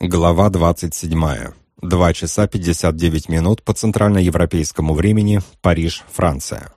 Глава 27. 2 часа 59 минут по центральноевропейскому времени, Париж, Франция.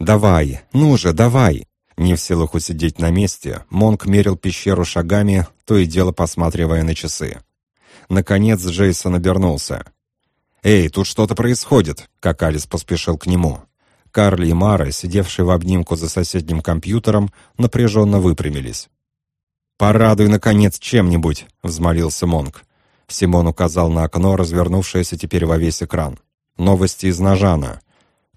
«Давай, ну же, давай!» Не в силах усидеть на месте, Монк мерил пещеру шагами, то и дело посматривая на часы. Наконец Джейсон обернулся. «Эй, тут что-то происходит!» как Алис поспешил к нему. Карли и Мара, сидевшие в обнимку за соседним компьютером, напряженно выпрямились. «Порадуй, наконец, чем-нибудь!» — взмолился Монг. Симон указал на окно, развернувшееся теперь во весь экран. «Новости из Нажана.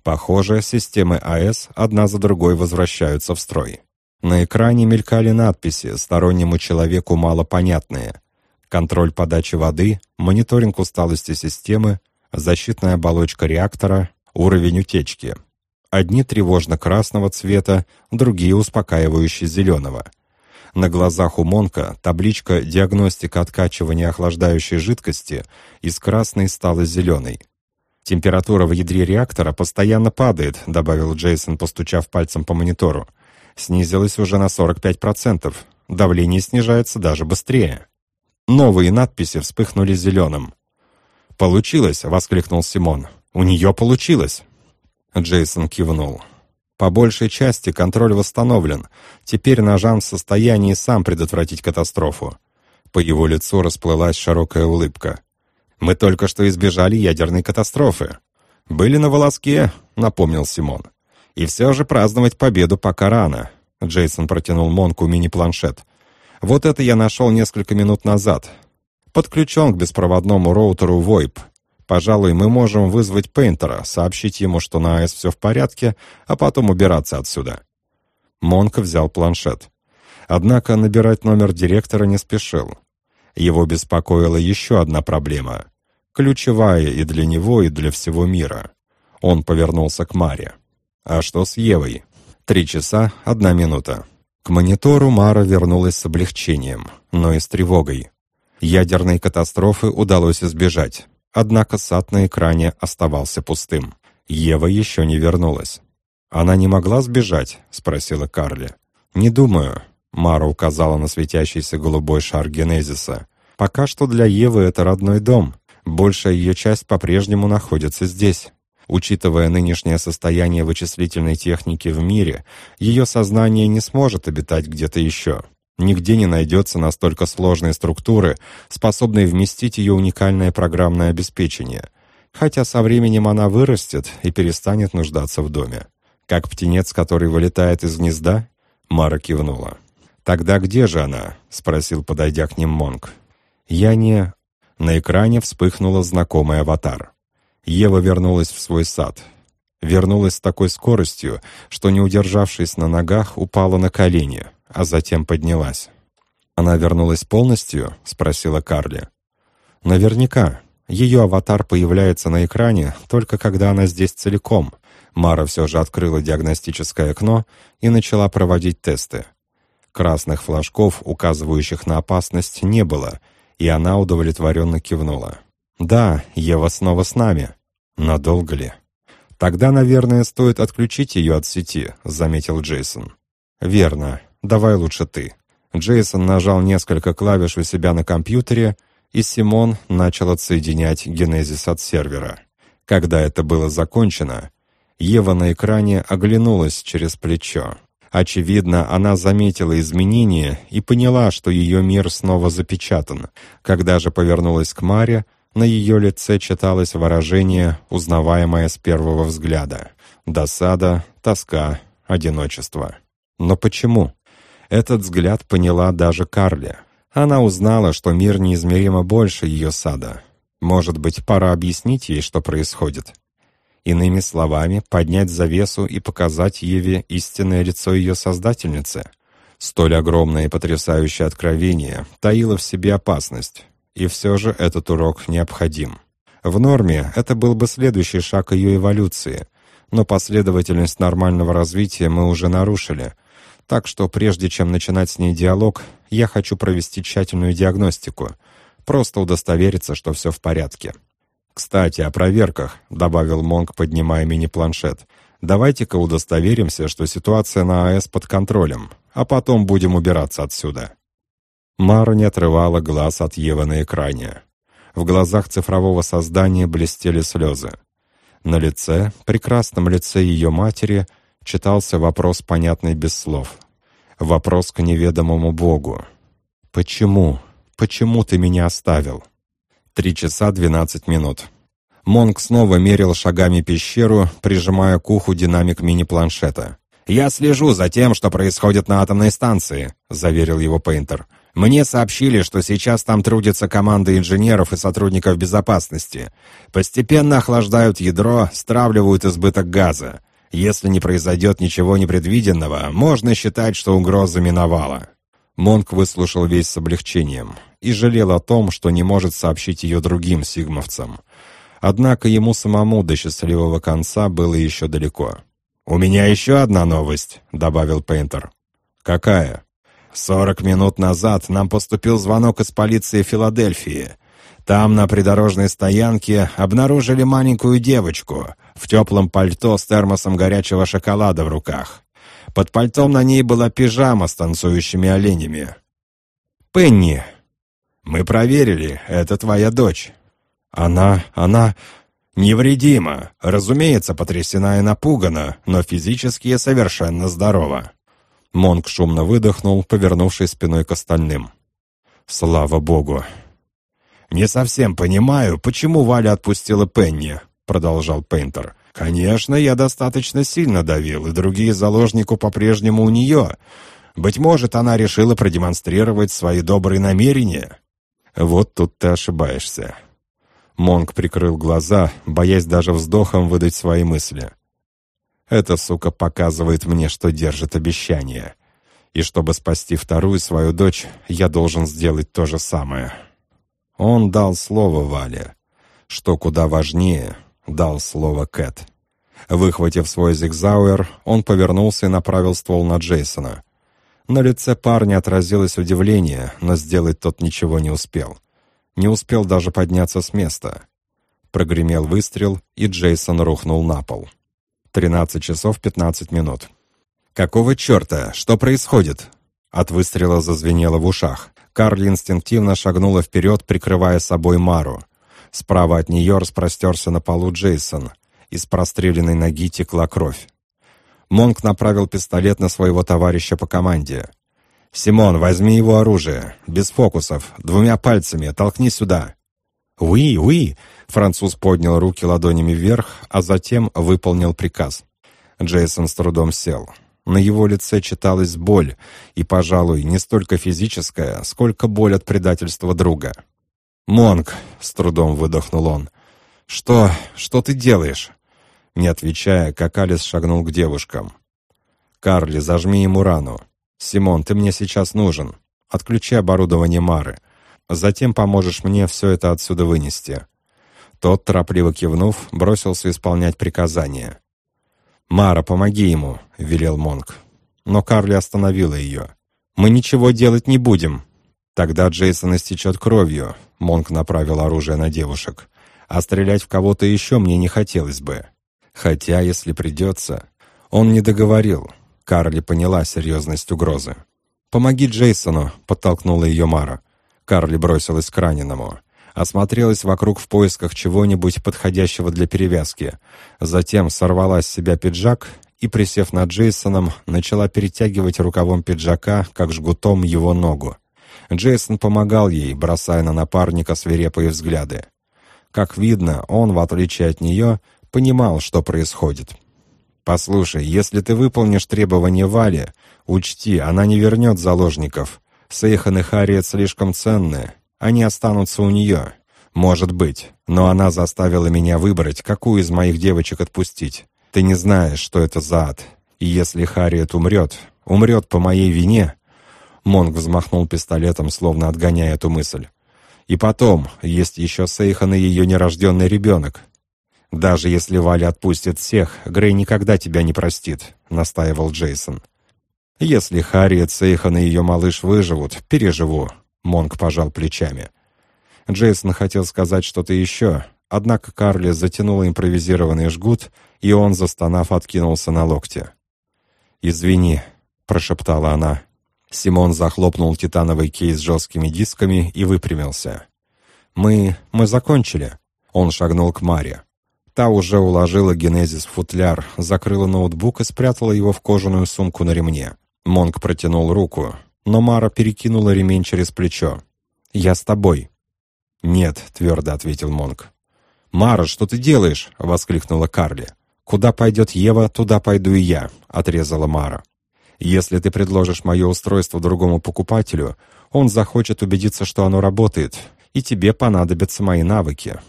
Похоже, системы АЭС одна за другой возвращаются в строй». На экране мелькали надписи, стороннему человеку малопонятные. Контроль подачи воды, мониторинг усталости системы, защитная оболочка реактора, уровень утечки. Одни тревожно-красного цвета, другие успокаивающие зеленого — на глазах у Монка табличка «Диагностика откачивания охлаждающей жидкости» из красной стала зеленой. «Температура в ядре реактора постоянно падает», добавил Джейсон, постучав пальцем по монитору. «Снизилась уже на 45%. Давление снижается даже быстрее». Новые надписи вспыхнули зеленым. «Получилось!» — воскликнул Симон. «У нее получилось!» Джейсон кивнул. По большей части контроль восстановлен. Теперь Нажан в состоянии сам предотвратить катастрофу. По его лицу расплылась широкая улыбка. «Мы только что избежали ядерной катастрофы». «Были на волоске», — напомнил Симон. «И все же праздновать победу пока рано». Джейсон протянул Монку мини-планшет. «Вот это я нашел несколько минут назад. Подключен к беспроводному роутеру VoIP. Пожалуй, мы можем вызвать Пейнтера, сообщить ему, что на АЭС все в порядке, а потом убираться отсюда». Монка взял планшет. Однако набирать номер директора не спешил. Его беспокоила еще одна проблема. Ключевая и для него, и для всего мира. Он повернулся к Маре. «А что с Евой?» «Три часа, одна минута». К монитору Мара вернулась с облегчением, но и с тревогой. Ядерной катастрофы удалось избежать. Однако сад на экране оставался пустым. Ева еще не вернулась. «Она не могла сбежать?» — спросила Карли. «Не думаю», — Мара указала на светящийся голубой шар Генезиса. «Пока что для Евы это родной дом. Большая ее часть по-прежнему находится здесь». Учитывая нынешнее состояние вычислительной техники в мире, ее сознание не сможет обитать где-то еще. Нигде не найдется настолько сложной структуры, способной вместить ее уникальное программное обеспечение. Хотя со временем она вырастет и перестанет нуждаться в доме. Как птенец, который вылетает из гнезда? Мара кивнула. «Тогда где же она?» — спросил, подойдя к ним Монг. «Я не...» На экране вспыхнула знакомый аватар. Ева вернулась в свой сад. Вернулась с такой скоростью, что, не удержавшись на ногах, упала на колени — а затем поднялась. «Она вернулась полностью?» — спросила Карли. «Наверняка. Ее аватар появляется на экране только когда она здесь целиком». Мара все же открыла диагностическое окно и начала проводить тесты. Красных флажков, указывающих на опасность, не было, и она удовлетворенно кивнула. «Да, Ева снова с нами. Надолго ли?» «Тогда, наверное, стоит отключить ее от сети», — заметил Джейсон. «Верно. Давай лучше ты». Джейсон нажал несколько клавиш у себя на компьютере, и Симон начал отсоединять генезис от сервера. Когда это было закончено, Ева на экране оглянулась через плечо. Очевидно, она заметила изменения и поняла, что ее мир снова запечатан. Когда же повернулась к Маре, на ее лице читалось выражение, узнаваемое с первого взгляда. Досада, тоска, одиночество. Но почему? Этот взгляд поняла даже Карли. Она узнала, что мир неизмеримо больше ее сада. Может быть, пора объяснить ей, что происходит. Иными словами, поднять завесу и показать Еве истинное лицо ее создательницы. Столь огромное и потрясающее откровение таило в себе опасность. И все же этот урок необходим. В норме это был бы следующий шаг ее эволюции, но последовательность нормального развития мы уже нарушили — так что прежде чем начинать с ней диалог, я хочу провести тщательную диагностику, просто удостовериться, что все в порядке. «Кстати, о проверках», — добавил Монг, поднимая мини-планшет. «Давайте-ка удостоверимся, что ситуация на АЭС под контролем, а потом будем убираться отсюда». Мара не отрывала глаз от Евы на экране. В глазах цифрового создания блестели слезы. На лице, прекрасном лице ее матери, читался вопрос, понятный без слов. Вопрос к неведомому Богу. «Почему? Почему ты меня оставил?» Три часа двенадцать минут. Монг снова мерил шагами пещеру, прижимая к уху динамик мини-планшета. «Я слежу за тем, что происходит на атомной станции», — заверил его Пейнтер. Мне сообщили, что сейчас там трудится команда инженеров и сотрудников безопасности. Постепенно охлаждают ядро, стравливают избыток газа. Если не произойдет ничего непредвиденного, можно считать, что угроза миновала». Монк выслушал весь с облегчением и жалел о том, что не может сообщить ее другим сигмовцам. Однако ему самому до счастливого конца было еще далеко. «У меня еще одна новость», — добавил Пейнтер. «Какая?» Сорок минут назад нам поступил звонок из полиции Филадельфии. Там, на придорожной стоянке, обнаружили маленькую девочку в теплом пальто с термосом горячего шоколада в руках. Под пальтом на ней была пижама с танцующими оленями. «Пенни!» «Мы проверили, это твоя дочь». «Она... она...» «Невредима. Разумеется, потрясена и напугана, но физически совершенно здорова». Монк шумно выдохнул, повернувшись спиной к остальным. «Слава богу!» «Не совсем понимаю, почему Валя отпустила Пенни», — продолжал Пейнтер. «Конечно, я достаточно сильно давил, и другие заложники по-прежнему у нее. Быть может, она решила продемонстрировать свои добрые намерения». «Вот тут ты ошибаешься». Монк прикрыл глаза, боясь даже вздохом выдать свои мысли. Эта сука показывает мне, что держит обещание. И чтобы спасти вторую свою дочь, я должен сделать то же самое. Он дал слово Вале. Что куда важнее, дал слово Кэт. Выхватив свой зигзауэр, он повернулся и направил ствол на Джейсона. На лице парня отразилось удивление, но сделать тот ничего не успел. Не успел даже подняться с места. Прогремел выстрел, и Джейсон рухнул на пол. 13 часов 15 минут. «Какого черта? Что происходит?» От выстрела зазвенело в ушах. Карли инстинктивно шагнула вперед, прикрывая собой Мару. Справа от нее распростерся на полу Джейсон. Из простреленной ноги текла кровь. Монк направил пистолет на своего товарища по команде. «Симон, возьми его оружие. Без фокусов. Двумя пальцами. Толкни сюда». «Уи, уи!» Француз поднял руки ладонями вверх, а затем выполнил приказ. Джейсон с трудом сел. На его лице читалась боль, и, пожалуй, не столько физическая, сколько боль от предательства друга. «Монг!» — с трудом выдохнул он. «Что? Что ты делаешь?» Не отвечая, Какалис шагнул к девушкам. «Карли, зажми ему рану. Симон, ты мне сейчас нужен. Отключи оборудование Мары. Затем поможешь мне все это отсюда вынести». Тот, торопливо кивнув, бросился исполнять приказание. «Мара, помоги ему», — велел Монг. Но Карли остановила ее. «Мы ничего делать не будем». «Тогда Джейсон истечет кровью», — Монг направил оружие на девушек. «А стрелять в кого-то еще мне не хотелось бы. Хотя, если придется...» Он не договорил. Карли поняла серьезность угрозы. «Помоги Джейсону», — подтолкнула ее Мара. Карли бросилась к раненому. Осмотрелась вокруг в поисках чего-нибудь подходящего для перевязки. Затем сорвала с себя пиджак и, присев над Джейсоном, начала перетягивать рукавом пиджака, как жгутом, его ногу. Джейсон помогал ей, бросая на напарника свирепые взгляды. Как видно, он, в отличие от нее, понимал, что происходит. «Послушай, если ты выполнишь требования Вали, учти, она не вернет заложников. Сейхан и Харриет слишком ценные. Они останутся у нее. Может быть. Но она заставила меня выбрать, какую из моих девочек отпустить. Ты не знаешь, что это за ад. И если Харриет умрет, умрет по моей вине...» Монг взмахнул пистолетом, словно отгоняя эту мысль. «И потом, есть еще Сейхан и ее нерожденный ребенок. Даже если Валя отпустит всех, Грей никогда тебя не простит», — настаивал Джейсон. «Если Харриет, Сейхан и ее малыш выживут, переживу», — Монг пожал плечами. Джейсон хотел сказать что-то еще, однако Карли затянула импровизированный жгут, и он, застонав, откинулся на локте. «Извини», — прошептала она. Симон захлопнул титановый кейс жесткими дисками и выпрямился. «Мы... мы закончили». Он шагнул к Маре. Та уже уложила генезис в футляр, закрыла ноутбук и спрятала его в кожаную сумку на ремне. Монк протянул руку, но Мара перекинула ремень через плечо. «Я с тобой». «Нет», — твердо ответил Монк. «Мара, что ты делаешь?» — воскликнула Карли. «Куда пойдет Ева, туда пойду и я», — отрезала Мара. «Если ты предложишь мое устройство другому покупателю, он захочет убедиться, что оно работает, и тебе понадобятся мои навыки».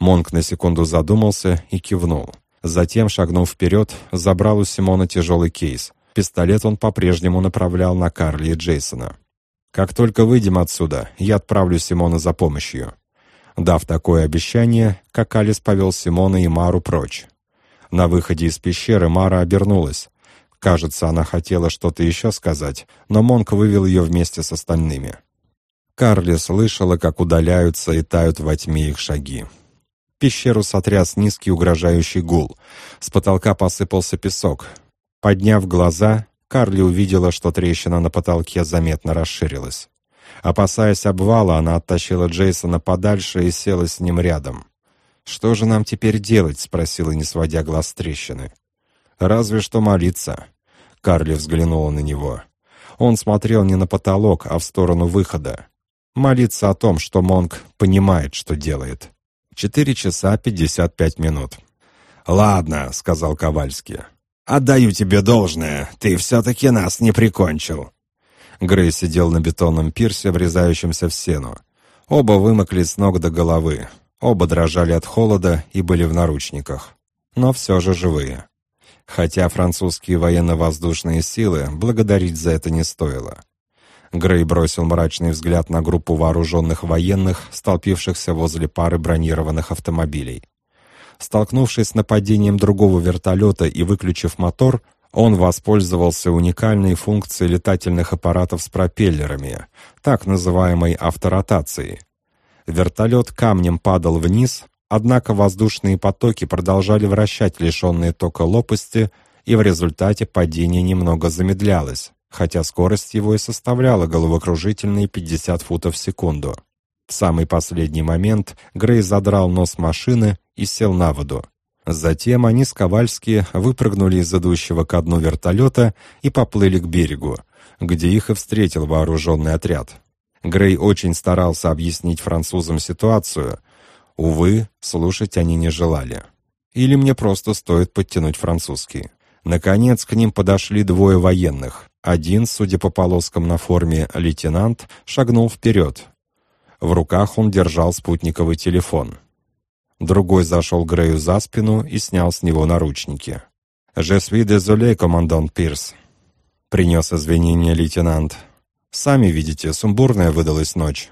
Монк на секунду задумался и кивнул. Затем, шагнув вперед, забрал у Симона тяжелый кейс. Пистолет он по-прежнему направлял на Карли и Джейсона. «Как только выйдем отсюда, я отправлю Симона за помощью». Дав такое обещание, Какалис повел Симона и Мару прочь. На выходе из пещеры Мара обернулась. Кажется, она хотела что-то еще сказать, но Монк вывел ее вместе с остальными. Карли слышала, как удаляются и тают во тьме их шаги. Пещеру сотряс низкий угрожающий гул. С потолка посыпался песок. Подняв глаза, Карли увидела, что трещина на потолке заметно расширилась. Опасаясь обвала, она оттащила Джейсона подальше и села с ним рядом. «Что же нам теперь делать?» — спросила, не сводя глаз с трещины. «Разве что молиться». Карли взглянула на него. Он смотрел не на потолок, а в сторону выхода. Молиться о том, что Монг понимает, что делает. Четыре часа пятьдесят пять минут. «Ладно», — сказал Ковальский. «Отдаю тебе должное, ты все-таки нас не прикончил». Грей сидел на бетонном пирсе, врезающемся в стену. Оба вымокли с ног до головы. Оба дрожали от холода и были в наручниках. Но все же живые. Хотя французские военно-воздушные силы благодарить за это не стоило. Грей бросил мрачный взгляд на группу вооруженных военных, столпившихся возле пары бронированных автомобилей. Столкнувшись с нападением другого вертолета и выключив мотор, он воспользовался уникальной функцией летательных аппаратов с пропеллерами, так называемой авторотацией. Вертолет камнем падал вниз, однако воздушные потоки продолжали вращать лишенные тока лопасти, и в результате падение немного замедлялось хотя скорость его и составляла головокружительные 50 футов в секунду. В самый последний момент Грей задрал нос машины и сел на воду. Затем они с Ковальски выпрыгнули из идущего ко дну вертолета и поплыли к берегу, где их и встретил вооруженный отряд. Грей очень старался объяснить французам ситуацию. Увы, слушать они не желали. Или мне просто стоит подтянуть французский. Наконец к ним подошли двое военных. Один, судя по полоскам на форме лейтенант, шагнул вперед. В руках он держал спутниковый телефон. Другой зашел Грею за спину и снял с него наручники. «Je suis désolé, командант Пирс», — принес извинения лейтенант. «Сами видите, сумбурная выдалась ночь».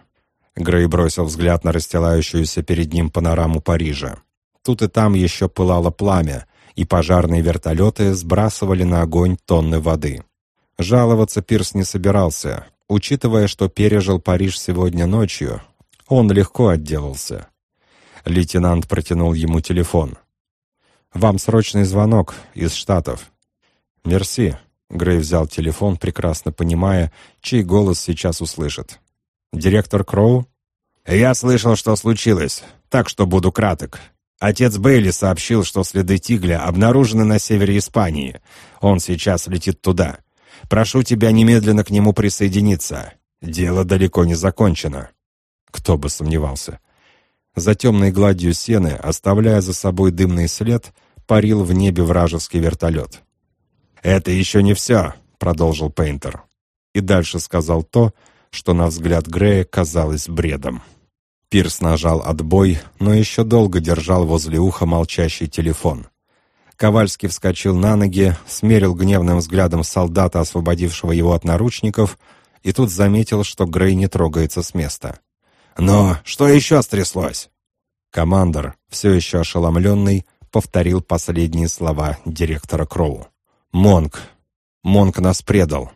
Грей бросил взгляд на расстилающуюся перед ним панораму Парижа. Тут и там еще пылало пламя, и пожарные вертолеты сбрасывали на огонь тонны воды. Жаловаться Пирс не собирался. Учитывая, что пережил Париж сегодня ночью, он легко отделался. Лейтенант протянул ему телефон. «Вам срочный звонок из Штатов». «Мерси». Грей взял телефон, прекрасно понимая, чей голос сейчас услышит. «Директор Кроу?» «Я слышал, что случилось, так что буду краток. Отец Бейли сообщил, что следы Тигля обнаружены на севере Испании. Он сейчас летит туда. Прошу тебя немедленно к нему присоединиться. Дело далеко не закончено». Кто бы сомневался. За темной гладью сены, оставляя за собой дымный след, парил в небе вражеский вертолет. «Это еще не все», — продолжил Пейнтер. И дальше сказал то, что на взгляд Грея казалось бредом. Пирс нажал отбой, но еще долго держал возле уха молчащий телефон. Ковальский вскочил на ноги, смерил гневным взглядом солдата, освободившего его от наручников, и тут заметил, что Грей не трогается с места. «Но что еще стряслось?» Командор, все еще ошеломленный, повторил последние слова директора Кроу. «Монк! Монк нас предал!»